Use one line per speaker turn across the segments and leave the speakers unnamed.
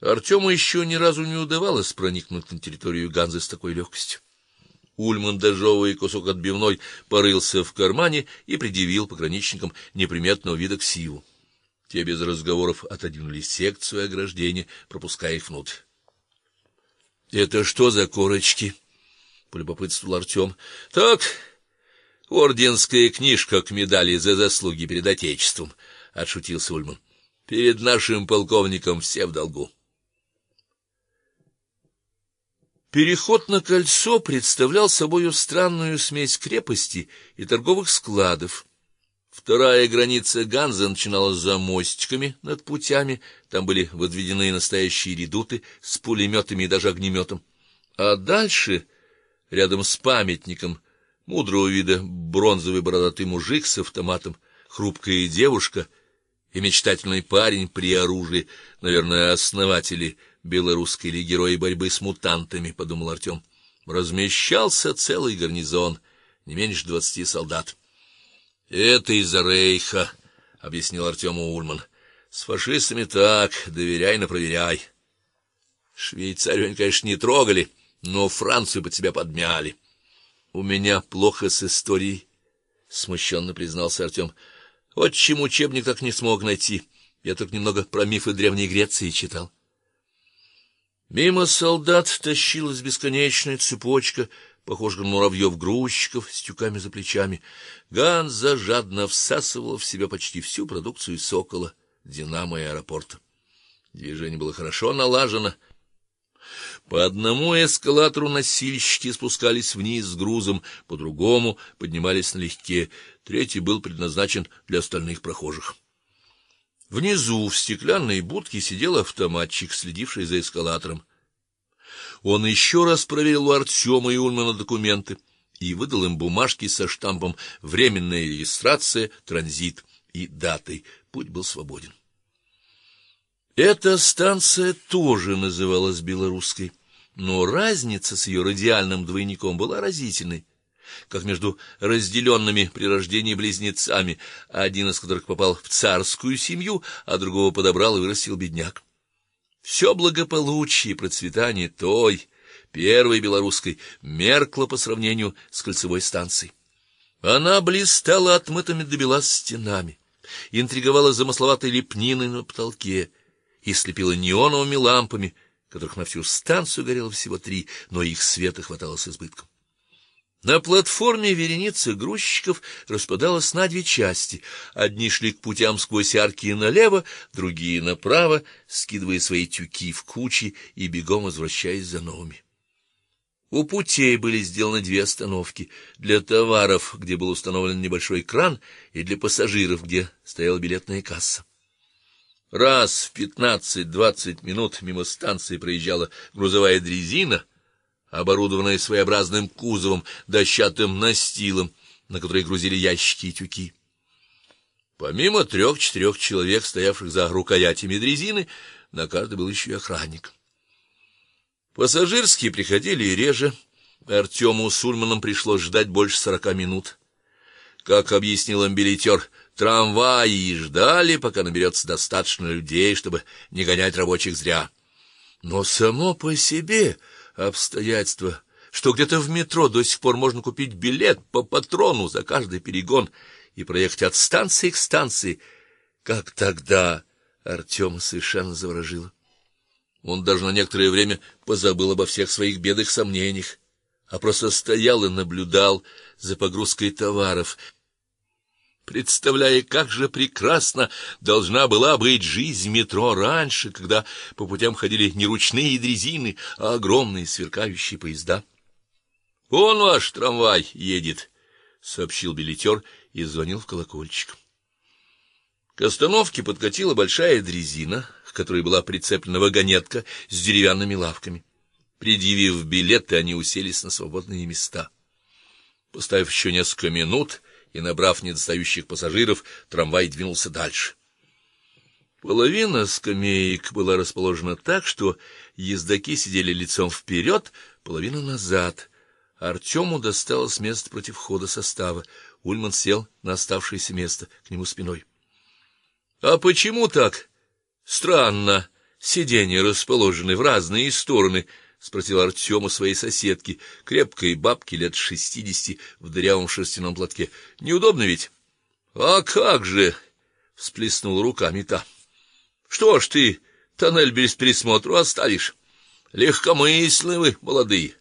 Артему еще ни разу не удавалось проникнуть на территорию Ганзы с такой легкостью. Ульман, дожевывая кусок отбивной, порылся в кармане и предъявил пограничникам неприметного вида ксиву. Те без разговоров отодвинули секцию ограждения, пропуская их внутрь. Это что за корочки? полюбопытствовал Артем. — Так, орденская книжка к медали за заслуги перед отечеством, отшутился Ульман. Перед нашим полковником все в долгу. Переход на кольцо представлял собою странную смесь крепости и торговых складов. Вторая граница Ганза начиналась за мостиками над путями, там были возведены настоящие редуты с пулеметами и даже огнеметом. А дальше, рядом с памятником, мудрого вида бронзовый бородатый мужик с автоматом, хрупкая девушка и мечтательный парень при оружии, наверное, основатели белорусской или герои борьбы с мутантами, подумал Артем. Размещался целый гарнизон, не меньше двадцати солдат. Это из-за рейха, объяснил Артему Ульман. С фашистами так, доверяй, но проверяй. Швейцарию они, конечно, не трогали, но Францию под себя подмяли. У меня плохо с историей, смущенно признался Артем. Вот чем учебник так не смог найти. Я только немного про мифы древней Греции читал. Мимо солдат тащилась бесконечная цепочка, похожая на муравьев-грузчиков с тюками за плечами. Ганза жадно всасывала в себя почти всю продукцию Сокола, Динамо и аэропорта. Движение было хорошо налажено. По одному эскалатору носильщики спускались вниз с грузом, по другому поднимались налегке, третий был предназначен для остальных прохожих. Внизу в стеклянной будке сидел автоматчик, следивший за эскалатором. Он еще раз проверил у Артема и Ульмана документы и выдал им бумажки со штампом временная регистрация, транзит и датой. Путь был свободен. Эта станция тоже называлась белорусской, но разница с ее радиальным двойником была разительной как между разделенными при рождении близнецами, один из которых попал в царскую семью, а другого подобрал и вырастил бедняк. Все благополучие и процветание той первой белорусской меркло по сравнению с кольцевой станцией. Она блистала отмытыми до бела стенами, интриговала замысловатой лепниной на потолке и слепила неоновыми лампами, которых на всю станцию горело всего три, но их света хватало с избытком. На платформе вереница грузчиков распадалась на две части. Одни шли к путям сквозь арки налево, другие направо, скидывая свои тюки в кучи и бегом возвращаясь за новыми. У путей были сделаны две остановки: для товаров, где был установлен небольшой кран, и для пассажиров, где стояла билетная касса. Раз в пятнадцать-двадцать минут мимо станции проезжала грузовая дрезина, оборудованная своеобразным кузовом, дощатым настилом, на который грузили ящики и тюки. Помимо трех-четырех человек, стоявших за рукоятями дрезины, на каждой был еще и охранник. Пассажирские приходили реже. Артему с Ульманом пришлось ждать больше сорока минут. Как объяснил им трамваи ждали, пока наберется достаточно людей, чтобы не гонять рабочих зря. Но само по себе обстоятельство, что где-то в метро до сих пор можно купить билет по патрону за каждый перегон и проехать от станции к станции, как тогда Артема совершенно заворожило. Он даже на некоторое время позабыл обо всех своих бедах сомнениях, а просто стоял и наблюдал за погрузкой товаров представляя, как же прекрасно должна была быть жизнь метро раньше, когда по путям ходили не ручные дрезины, а огромные сверкающие поезда. "Он ваш трамвай едет", сообщил билетер и звонил в колокольчик. К остановке подкатила большая дрезина, к которой была прицеплена вагонетка с деревянными лавками. Предъявив билеты, они уселись на свободные места. Поставив еще несколько минут, и набрав недостающих пассажиров, трамвай двинулся дальше. Половина скамеек была расположена так, что ездаки сидели лицом вперед, половина назад. Артему досталось место против входа состава. Ульман сел на оставшееся место к нему спиной. А почему так? Странно, сиденья расположены в разные стороны? Спросил Артем у своей соседки, крепкой бабки лет шестидесяти в дырявом шерстяном платке. Неудобно ведь? А как же, всплеснул руками та. Что ж ты тоннель без присмотра оставишь? Легкомысленны вы, молодые.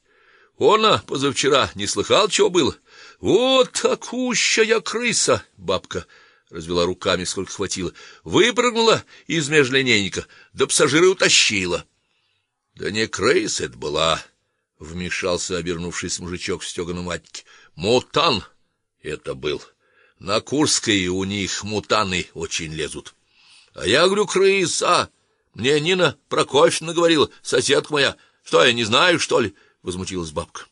Она позавчера не слыхал, чего было. Вот такущая крыса, бабка развела руками, сколько хватило. Выпрыгнула из межлинейника, да пассажира утащила. Да не крыса это была, вмешался обернувшись мужичок в стеганом ватнике. Мутан это был. На Курской у них мутаны очень лезут. А я говорю, крыса. Мне Нина Прокофьевна говорила, соседка моя. Что я не знаю, что ли? возмутилась бабка.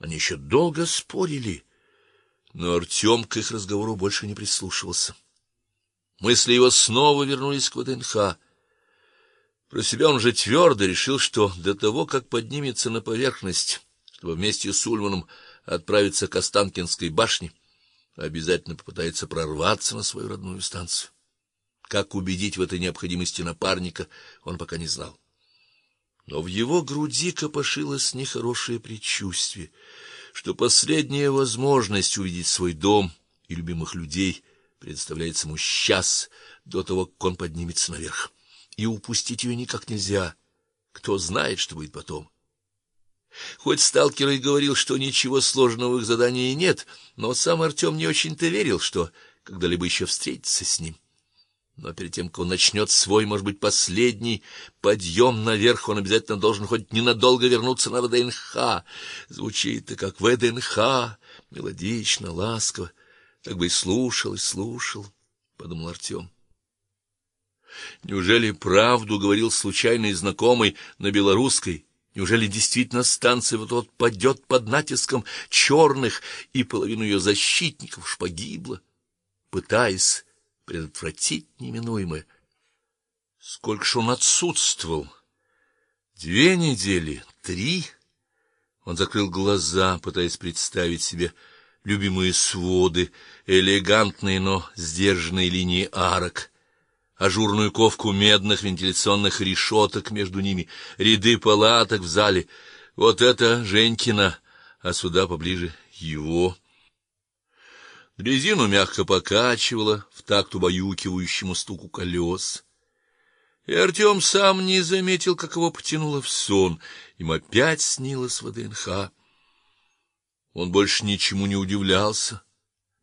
Они еще долго спорили, но Артем к их разговору больше не прислушивался. Мысли его снова вернулись к ВДНХ. Про себя он же твердо решил, что до того, как поднимется на поверхность, чтобы вместе с Ульманом отправиться к Останкинской башне, обязательно попытается прорваться на свою родную станцию. Как убедить в этой необходимости напарника, он пока не знал. Но в его груди копошилось нехорошее предчувствие, что последняя возможность увидеть свой дом и любимых людей представляется ему сейчас, до того, как он поднимется наверх. И упустить ее никак нельзя. Кто знает, что будет потом. Хоть сталкер и говорил, что ничего сложного в их задании нет, но сам Артем не очень-то верил, что когда-либо еще встретится с ним. Но перед тем, как он начнет свой, может быть, последний подъем наверх, он обязательно должен хоть ненадолго вернуться на ВДНХ. Звучит-то как ВДНХ, мелодично, ласково, так бы и слушал и слушал, подумал Артем. Неужели правду говорил случайный знакомый на белорусской? Неужели действительно станция вот-вот падет под натиском черных, и половину ее защитников погибла, пытаясь предотвратить неминуемое. Сколько ж он отсутствовал? Две недели, три. Он закрыл глаза, пытаясь представить себе любимые своды, элегантные, но сдержанные линии арок, ажурную ковку медных вентиляционных решеток между ними, ряды палаток в зале. Вот это Женькина, а сюда поближе его. Резину мягко покачивало в такт убаюкивающему стуку колес. И Артем сам не заметил, как его потянуло в сон. Им опять снилось ВДНХ. Он больше ничему не удивлялся,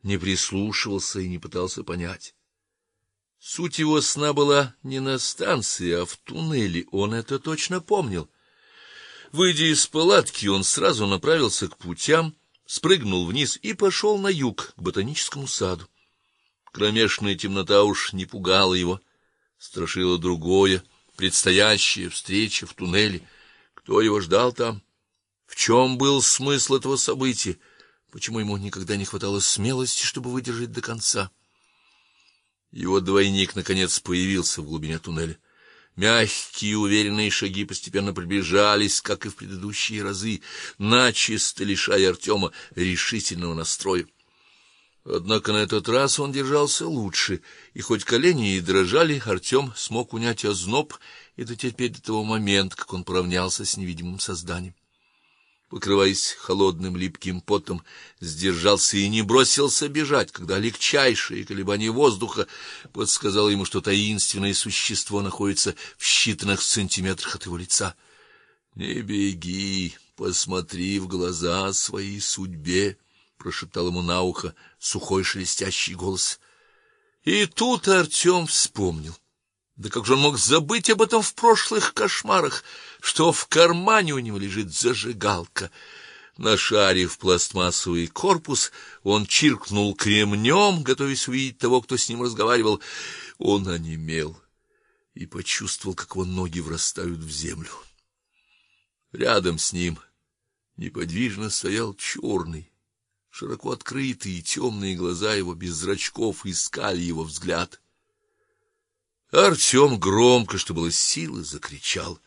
не прислушивался и не пытался понять. Суть его сна была не на станции, а в туннеле, он это точно помнил. Выйдя из палатки, он сразу направился к путям, спрыгнул вниз и пошел на юг, к ботаническому саду. Кромешная темнота уж не пугала его, страшило другое, предстоящая встреча в туннеле. Кто его ждал там? В чем был смысл этого события? Почему ему никогда не хватало смелости, чтобы выдержать до конца? Его двойник наконец появился в глубине туннеля. Мягкие уверенные шаги постепенно приближались, как и в предыдущие разы, начисто лишая Артема решительного настроя. Однако на этот раз он держался лучше, и хоть колени и дрожали, Артем смог унять озноб и дотерпеть до того момента, как он поравнялся с невидимым созданием покрываясь холодным липким потом, сдержался и не бросился бежать, когда легчайшее колебание воздуха подсказало ему, что таинственное существо находится в считанных сантиметрах от его лица. "Не беги, посмотри в глаза своей судьбе", прошептал ему на ухо сухой шелестящий голос. И тут Артем вспомнил да как же он мог забыть об этом в прошлых кошмарах, что в кармане у него лежит зажигалка? Нашарив пластмассовый корпус, он чиркнул кремнем, готовясь увидеть того, кто с ним разговаривал. Он онемел и почувствовал, как его ноги врастают в землю. Рядом с ним неподвижно стоял черный, широко открытые темные глаза его без зрачков искали его взгляд. Артем громко, что было силы, закричал: